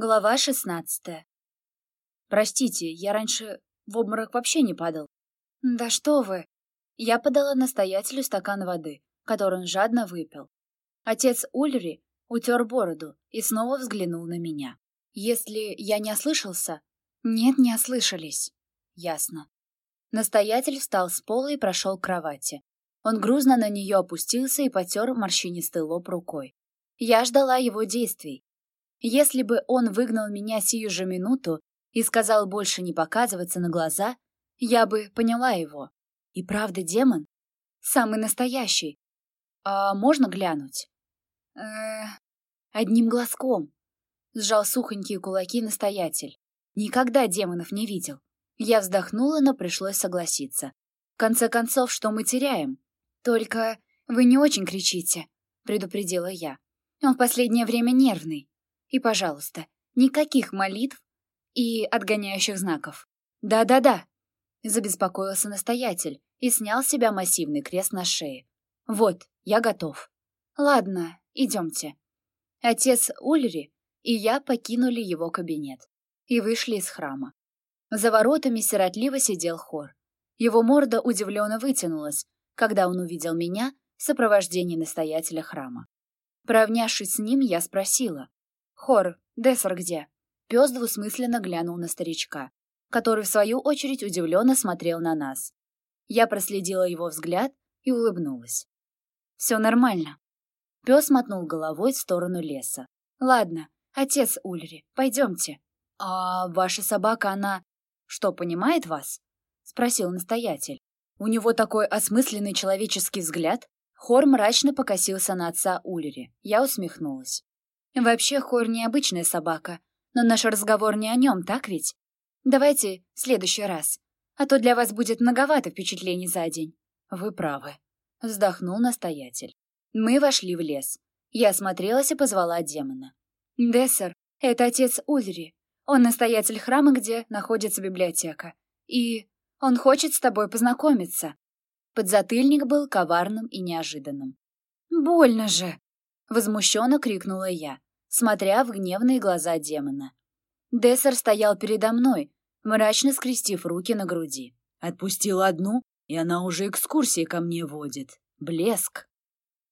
Глава шестнадцатая. «Простите, я раньше в обморок вообще не падал». «Да что вы!» Я подала настоятелю стакан воды, который он жадно выпил. Отец Ульри утер бороду и снова взглянул на меня. «Если я не ослышался?» «Нет, не ослышались». «Ясно». Настоятель встал с пола и прошел к кровати. Он грузно на нее опустился и потер морщинистый лоб рукой. Я ждала его действий. Если бы он выгнал меня сию же минуту и сказал больше не показываться на глаза, я бы поняла его. И правда демон? Самый настоящий. А можно глянуть? э Одним глазком. Сжал сухонькие кулаки настоятель. Никогда демонов не видел. Я вздохнула, но пришлось согласиться. В конце концов, что мы теряем? Только вы не очень кричите, предупредила я. Он в последнее время нервный. И, пожалуйста, никаких молитв и отгоняющих знаков. Да-да-да, забеспокоился настоятель и снял с себя массивный крест на шее. Вот, я готов. Ладно, идемте. Отец Ульри и я покинули его кабинет и вышли из храма. За воротами сиротливо сидел хор. Его морда удивленно вытянулась, когда он увидел меня в сопровождении настоятеля храма. Поравнявшись с ним, я спросила. «Хор, Дессер где?» Пес двусмысленно глянул на старичка, который, в свою очередь, удивленно смотрел на нас. Я проследила его взгляд и улыбнулась. «Все нормально». Пес мотнул головой в сторону леса. «Ладно, отец Ульри, пойдемте». «А ваша собака, она...» «Что, понимает вас?» — спросил настоятель. У него такой осмысленный человеческий взгляд. Хор мрачно покосился на отца Ульри. Я усмехнулась. Вообще, Хор необычная собака, но наш разговор не о нем, так ведь? Давайте в следующий раз, а то для вас будет многовато впечатлений за день. Вы правы. Вздохнул настоятель. Мы вошли в лес. Я осмотрелась и позвала демона. «Дессер, это отец Ульри. Он настоятель храма, где находится библиотека. И он хочет с тобой познакомиться». Подзатыльник был коварным и неожиданным. «Больно же!» — возмущенно крикнула я, смотря в гневные глаза демона. Дессер стоял передо мной, мрачно скрестив руки на груди. «Отпустил одну, и она уже экскурсии ко мне водит. Блеск!»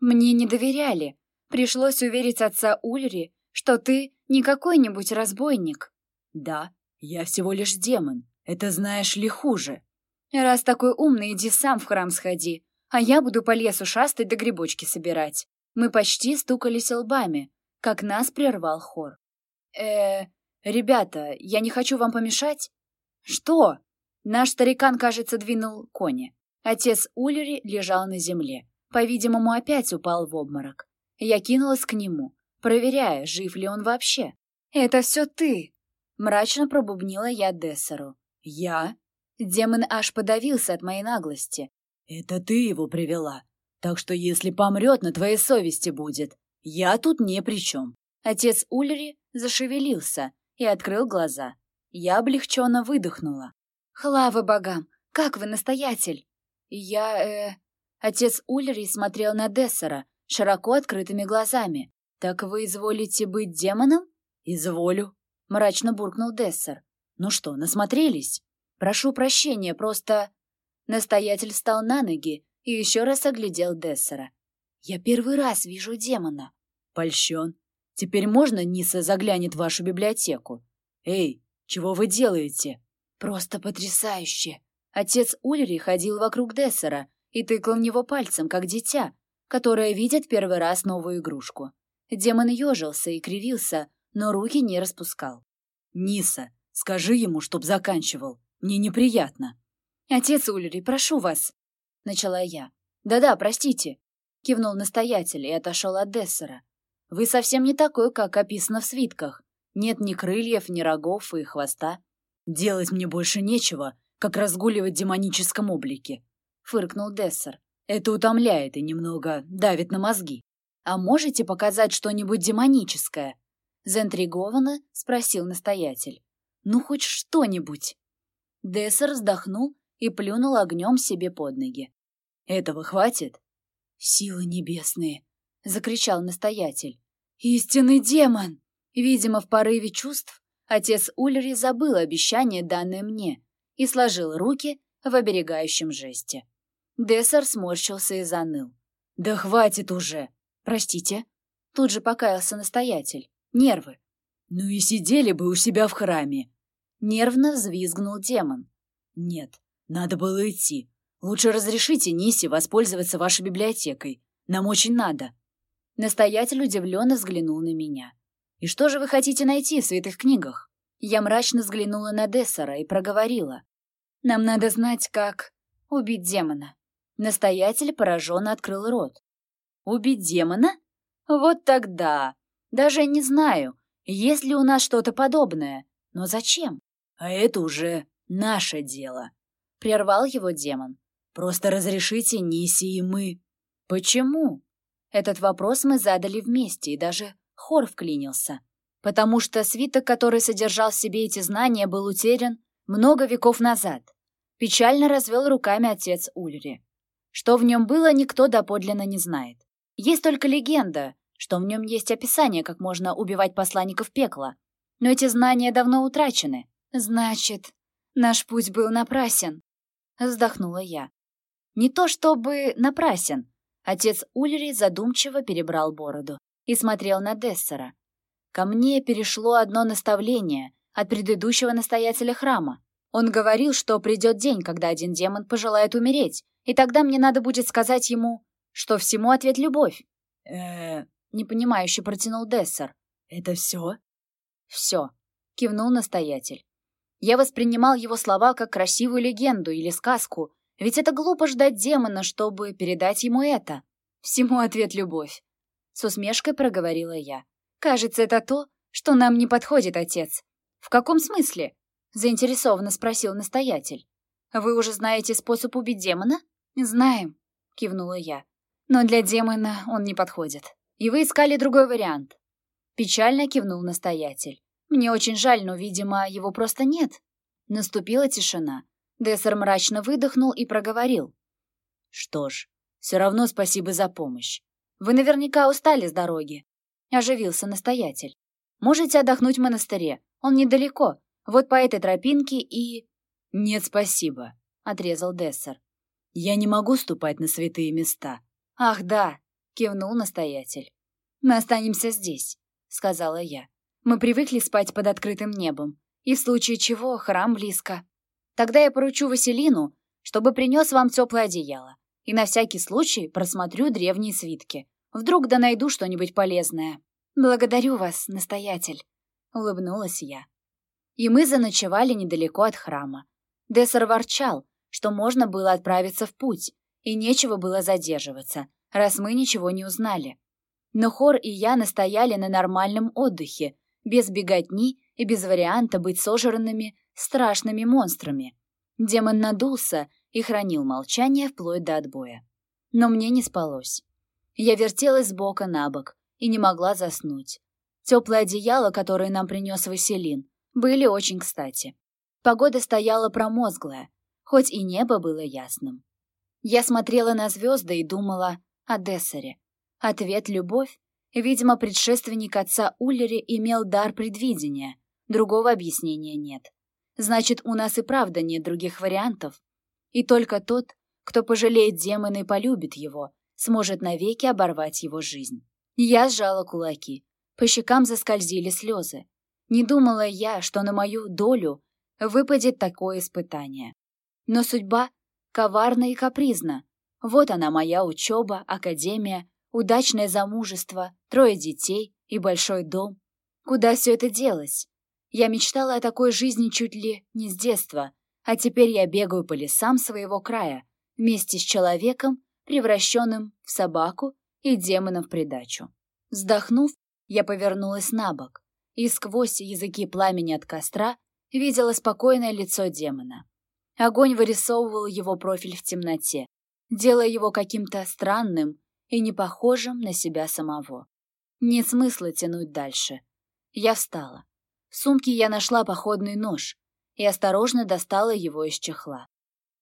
«Мне не доверяли. Пришлось уверить отца Ульри, что ты не какой-нибудь разбойник». «Да, я всего лишь демон. Это знаешь ли хуже?» «Раз такой умный, иди сам в храм сходи, а я буду по лесу шастать да грибочки собирать». Мы почти стукались лбами, как нас прервал хор. э ребята, я не хочу вам помешать?» «Что?» Наш старикан, кажется, двинул кони. Отец Уллери лежал на земле. По-видимому, опять упал в обморок. Я кинулась к нему, проверяя, жив ли он вообще. «Это все ты!» Мрачно пробубнила я Дессеру. «Я?» Демон аж подавился от моей наглости. «Это ты его привела. Так что если помрет, на твоей совести будет. Я тут не при чем». Отец Ульри зашевелился и открыл глаза. Я облегченно выдохнула. «Хлава богам! Как вы, настоятель?» «Я, э...» Отец Ульри смотрел на Дессера широко открытыми глазами. «Так вы изволите быть демоном?» «Изволю», — мрачно буркнул Дессер. «Ну что, насмотрелись? Прошу прощения, просто...» Настоятель встал на ноги и еще раз оглядел Дессера. «Я первый раз вижу демона». «Польщен. Теперь можно Ниса заглянет в вашу библиотеку? Эй, чего вы делаете?» «Просто потрясающе!» Отец Ульри ходил вокруг Дессера и тыкал в него пальцем, как дитя, которое видит первый раз новую игрушку. Демон ежился и кривился, но руки не распускал. «Ниса, скажи ему, чтоб заканчивал. Мне неприятно». «Отец Ульри, прошу вас», — начала я. «Да-да, простите», — кивнул настоятель и отошел от Дессера. «Вы совсем не такой, как описано в свитках. Нет ни крыльев, ни рогов и хвоста». «Делать мне больше нечего, как разгуливать в демоническом облике», — фыркнул Дессер. «Это утомляет и немного давит на мозги». «А можете показать что-нибудь демоническое?» Заинтригованно спросил настоятель. «Ну, хоть что-нибудь». Дессер вздохнул и плюнул огнем себе под ноги. «Этого хватит?» «Силы небесные!» — закричал настоятель. «Истинный демон!» Видимо, в порыве чувств отец Ульри забыл обещание, данное мне, и сложил руки в оберегающем жесте. Дессер сморщился и заныл. «Да хватит уже! Простите!» Тут же покаялся настоятель. Нервы. «Ну и сидели бы у себя в храме!» Нервно взвизгнул демон. «Нет, надо было идти. Лучше разрешите Нисе воспользоваться вашей библиотекой. Нам очень надо». Настоятель удивленно взглянул на меня. «И что же вы хотите найти в святых книгах?» Я мрачно взглянула на Дессера и проговорила. «Нам надо знать, как убить демона». Настоятель пораженно открыл рот. «Убить демона? Вот тогда. Даже не знаю, есть ли у нас что-то подобное. Но зачем?» «А это уже наше дело», — прервал его демон. «Просто разрешите Ниси и мы». «Почему?» Этот вопрос мы задали вместе, и даже хор вклинился. Потому что свиток, который содержал в себе эти знания, был утерян много веков назад. Печально развел руками отец Ульри. Что в нем было, никто доподлинно не знает. Есть только легенда, что в нем есть описание, как можно убивать посланников пекла. Но эти знания давно утрачены. Значит, наш путь был напрасен. Вздохнула я. Не то чтобы напрасен. Отец Ульри задумчиво перебрал бороду и смотрел на Дессера. Ко мне перешло одно наставление от предыдущего настоятеля храма. Он говорил, что придет день, когда один демон пожелает умереть, и тогда мне надо будет сказать ему, что всему ответ любовь. э непонимающе протянул Дессер. «Это все?» «Все», — кивнул настоятель. Я воспринимал его слова как красивую легенду или сказку, ведь это глупо ждать демона, чтобы передать ему это. Всему ответ любовь. С усмешкой проговорила я. Кажется, это то, что нам не подходит, отец. В каком смысле? Заинтересованно спросил настоятель. Вы уже знаете способ убить демона? «Знаем», — кивнула я. «Но для демона он не подходит. И вы искали другой вариант». Печально кивнул настоятель. «Мне очень жаль, но, видимо, его просто нет». Наступила тишина. Дессер мрачно выдохнул и проговорил. «Что ж, все равно спасибо за помощь. Вы наверняка устали с дороги», — оживился настоятель. «Можете отдохнуть в монастыре. Он недалеко. Вот по этой тропинке и...» «Нет, спасибо», — отрезал Дессер. Я не могу ступать на святые места. Ах, да, кивнул настоятель. Мы останемся здесь, сказала я. Мы привыкли спать под открытым небом, и в случае чего храм близко. Тогда я поручу Василину, чтобы принес вам теплое одеяло, и на всякий случай просмотрю древние свитки. Вдруг да найду что-нибудь полезное. Благодарю вас, настоятель, улыбнулась я. И мы заночевали недалеко от храма. Дессер ворчал, что можно было отправиться в путь, и нечего было задерживаться, раз мы ничего не узнали. Но Хор и я настояли на нормальном отдыхе, без беготни и без варианта быть сожранными страшными монстрами. Демон надулся и хранил молчание вплоть до отбоя. Но мне не спалось. Я вертелась с бока на бок и не могла заснуть. Теплое одеяло, которое нам принес Василин, были очень кстати. Погода стояла промозглая, хоть и небо было ясным. Я смотрела на звезды и думала о Дессере. Ответ — любовь. Видимо, предшественник отца Уллери имел дар предвидения. Другого объяснения нет. Значит, у нас и правда нет других вариантов. И только тот, кто пожалеет демона и полюбит его, сможет навеки оборвать его жизнь. Я сжала кулаки. По щекам заскользили слезы. Не думала я, что на мою долю выпадет такое испытание. Но судьба коварна и капризна. Вот она моя учеба, академия, удачное замужество, трое детей и большой дом. Куда все это делось? Я мечтала о такой жизни чуть ли не с детства, а теперь я бегаю по лесам своего края вместе с человеком, превращенным в собаку и демоном в придачу. Вздохнув, я повернулась на бок и сквозь языки пламени от костра видела спокойное лицо демона. Огонь вырисовывал его профиль в темноте, делая его каким-то странным и не похожим на себя самого. Нет смысла тянуть дальше. Я встала. В сумке я нашла походный нож и осторожно достала его из чехла.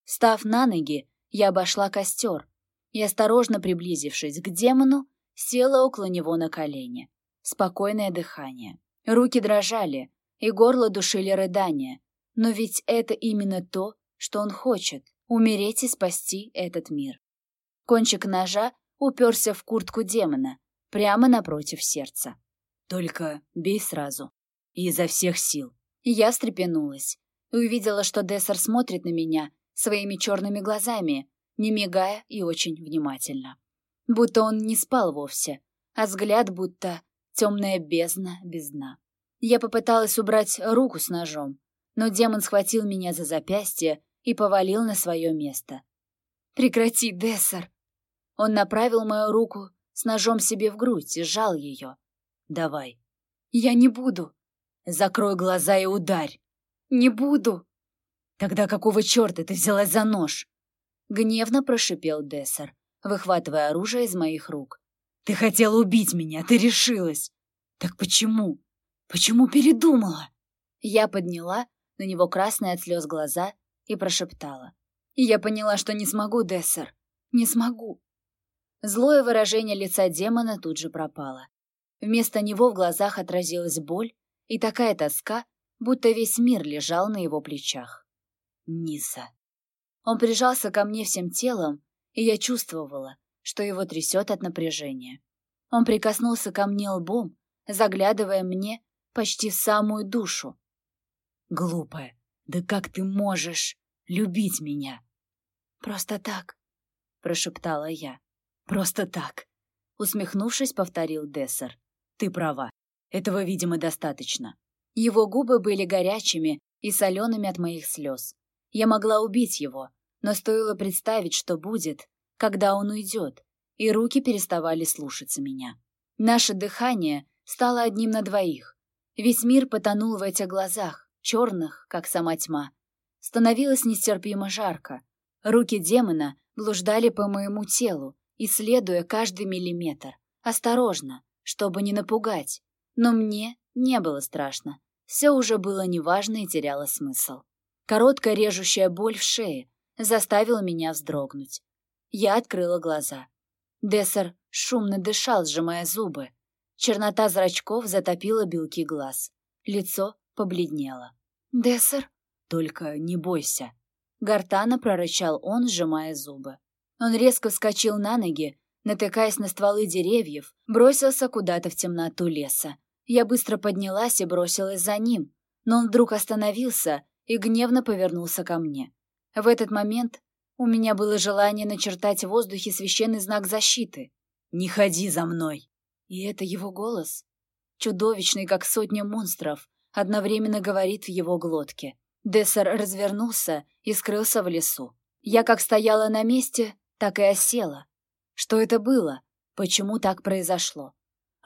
Встав на ноги, я обошла костер и, осторожно приблизившись к демону, села около него на колени. Спокойное дыхание. Руки дрожали, и горло душили рыдания. Но ведь это именно то, что он хочет — умереть и спасти этот мир. Кончик ножа уперся в куртку демона, прямо напротив сердца. «Только бей сразу. И изо всех сил». Я встрепенулась увидела, что Дессер смотрит на меня своими черными глазами, не мигая и очень внимательно. Будто он не спал вовсе, а взгляд будто темная бездна без дна. Я попыталась убрать руку с ножом, но демон схватил меня за запястье и повалил на свое место. «Прекрати, Дессер!» Он направил мою руку с ножом себе в грудь и сжал ее. «Давай». «Я не буду». «Закрой глаза и ударь». «Не буду». «Тогда какого черта ты взялась за нож?» Гневно прошипел Дессер, выхватывая оружие из моих рук. «Ты хотела убить меня, ты решилась. Так почему? Почему передумала?» Я подняла на него красные от слез глаза и прошептала. «Я поняла, что не смогу, Дессер. Не смогу». Злое выражение лица демона тут же пропало. Вместо него в глазах отразилась боль и такая тоска, будто весь мир лежал на его плечах. Ниса. Он прижался ко мне всем телом, и я чувствовала, что его трясет от напряжения. Он прикоснулся ко мне лбом, заглядывая мне почти в самую душу. «Глупая, да как ты можешь любить меня?» «Просто так», — прошептала я. «Просто так», — усмехнувшись, повторил Дессер. «Ты права. Этого, видимо, достаточно». Его губы были горячими и солеными от моих слез. Я могла убить его, но стоило представить, что будет, когда он уйдет, и руки переставали слушаться меня. Наше дыхание стало одним на двоих. Весь мир потонул в этих глазах, черных, как сама тьма. Становилось нестерпимо жарко. Руки демона блуждали по моему телу, исследуя каждый миллиметр. Осторожно, чтобы не напугать. Но мне не было страшно. Все уже было неважно и теряло смысл. Короткая режущая боль в шее заставила меня вздрогнуть. Я открыла глаза. Дессер шумно дышал, сжимая зубы. Чернота зрачков затопила белки глаз. Лицо побледнело. «Дессер?» «Только не бойся», — гортано прорычал он, сжимая зубы. Он резко вскочил на ноги, натыкаясь на стволы деревьев, бросился куда-то в темноту леса. Я быстро поднялась и бросилась за ним, но он вдруг остановился и гневно повернулся ко мне. В этот момент у меня было желание начертать в воздухе священный знак защиты. «Не ходи за мной!» И это его голос, чудовищный, как сотня монстров, одновременно говорит в его глотке. Дессер развернулся и скрылся в лесу. Я как стояла на месте, так и осела. Что это было? Почему так произошло?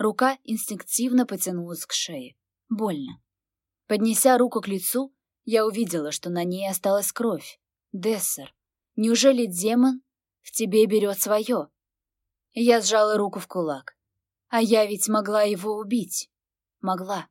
Рука инстинктивно потянулась к шее. Больно. Поднеся руку к лицу, я увидела, что на ней осталась кровь. Дессер, неужели демон в тебе берет свое? Я сжала руку в кулак. А я ведь могла его убить. Могла.